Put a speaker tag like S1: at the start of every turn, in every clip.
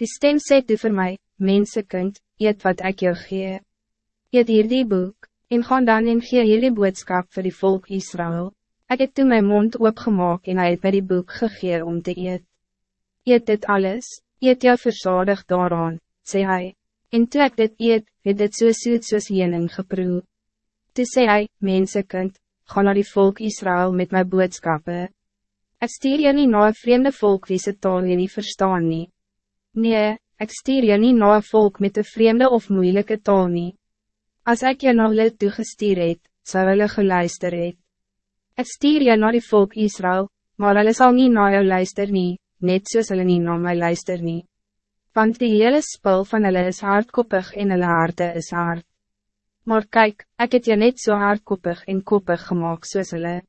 S1: Die stem sê toe vir my, mensekind, eet wat ik jou gee. Eet hier die boek, en gaan dan en gee hierdie boodskap voor die volk Israël. Ik heb toen mijn mond opgemaakt en hij het mij die boek gegee om te eet. Eet dit alles, eet jou verzadig daaraan, zei hij. En toe ek dit eet, het dit so soet soos jening geproe. Toe sê hy, mensekind, ga naar die volk Israël met mijn boodschappen. Ik stuur je niet naar een vreemde volk wie ze taal je niet verstaan nie. Nee, ik stuur je niet naar een volk met een vreemde of moeilijke taal nie. Als ik je naar hulle toegestuur het, sal hulle geluister het. Ek stuur je naar die volk Israël, maar hulle sal nie na jou luister nie, net soos hulle nie na my luister nie. Want die hele spul van hulle is hardkoppig en hulle harte is hard. Maar kijk, ik het je net zo so hardkoppig en koppig gemaakt soos hulle.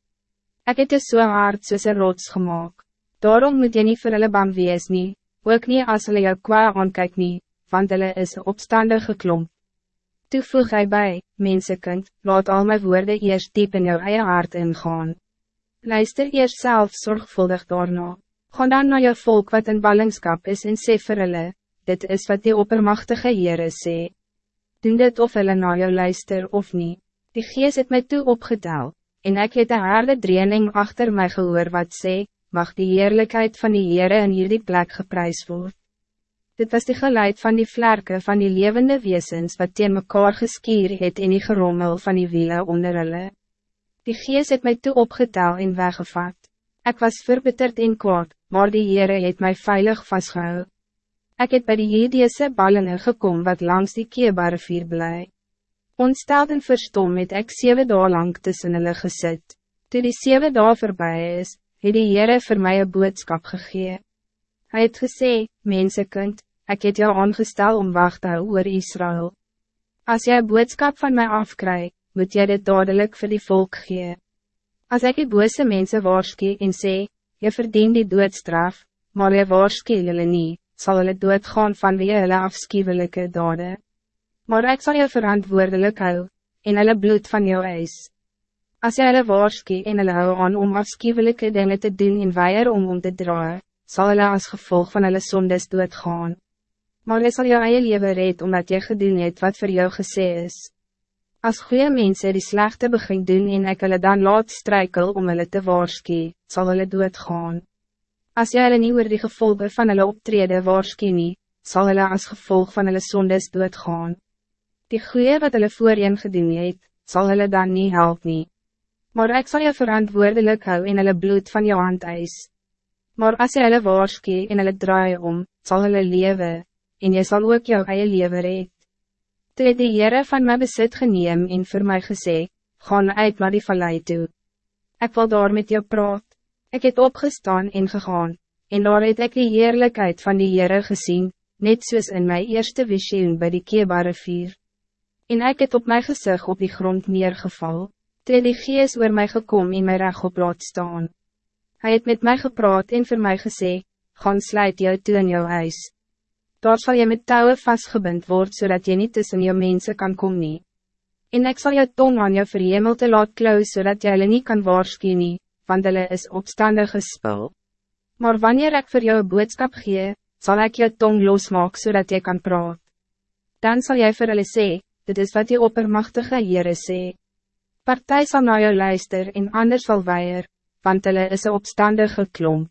S1: Ek het je so hard soos een rots gemaakt. Daarom moet je niet vir hulle bang wees nie, ook nie as hulle jou kwa aankyk nie, want hulle is een opstandige klomp. Toe voeg hy by, mensekind, laat al mijn woorden eerst diep in jou eie hart ingaan. Luister eerst zelf zorgvuldig daarna. Ga dan naar jou volk wat in ballingskap is en sê vir hulle, dit is wat die oppermachtige Heere sê. Doen dit of hulle na jou luister of niet. Die gees het my toe opgetel, en ik het een harde dreening achter mij gehoor wat sê, mag die heerlijkheid van die Heere in hierdie plek geprys word. Dit was die geluid van die vlerken van die levende wezens wat teen mekaar geskier het in die gerommel van die wielen onder hulle. Die gees het mij toe opgetel en weggevat. Ik was verbitterd en kwaad, maar die Heere het mij veilig vastgehou. Ik het bij die Jedeese ballingen gekom wat langs die keerbare vier blij. Ontsteld en verstom het ek zeven dagen lang tussen hulle gesit. Toe die zeven dagen voorbij is, het die Heere vir my een boodskap gegee. Hij het gesê, mensekind, ik het jou aangestel om wacht te hou oor Israël. Als jij een boodskap van mij afkrijgt, moet jy dit dadelijk voor die volk gee. Als ik die bose mensen waarskie en sê, je verdient die doodstraf, maar je waarskie hulle nie, sal hulle doodgaan van wie hulle afschuwelijke dade. Maar ik zal je verantwoordelijk hou, en hulle bloed van jou eis. Als jy hulle waarskie en hulle hou aan om afschuwelijke dingen te doen en weier om om te draaien, zal hulle als gevolg van hulle sondes doodgaan. Maar jy sal jou eie leven red omdat jy gedoen het wat voor jou gesê is. Als goede mensen die slechte begin doen en ek hulle dan laat strijkel om hulle te waarskie, sal hulle doodgaan. As jy hulle nie oor die gevolgen van hulle optrede waarskie nie, sal hulle as gevolg van hulle sondes doodgaan. Die goede wat hulle voorheen gedoen het, sal hulle dan niet help nie. Maar ik zal je verantwoordelijk hou en hulle bloed van jou hand eis. Maar als jy hulle waarskie en hulle draai om, sal hulle lewe, en jy sal ook jou eie lewe red. Toe het die Heere van my besit geneem en voor mij gesê, gaan uit naar die vallei toe. Ik wil daar met jou praat. Ik het opgestaan en gegaan, en daar het ek die heerlijkheid van die Heere gezien, net soos in mijn eerste visioen bij die keerbare vier. En ik het op mijn gezicht op die grond neergeval, toe die gees oor my gekom en my reg op laat staan. Hij het met mij gepraat en voor mij gesê, gaan sluit jou toe in jou huis daar zal je met touwen vastgebind worden zodat je niet tussen je mensen kan komen. En ik zal je tong aan je verhemelte laat klauw zodat je hulle niet kan waarschuwen, nie, want hulle is opstandige spul. Maar wanneer ik voor jou een boodschap gee, zal ik je tong losmaken zodat je kan praten. Dan zal jij voor hulle sê, dit is wat je oppermachtige Heere sê. Partij zal naar jou luister en anders zal weier, want hulle is een opstandige klomp.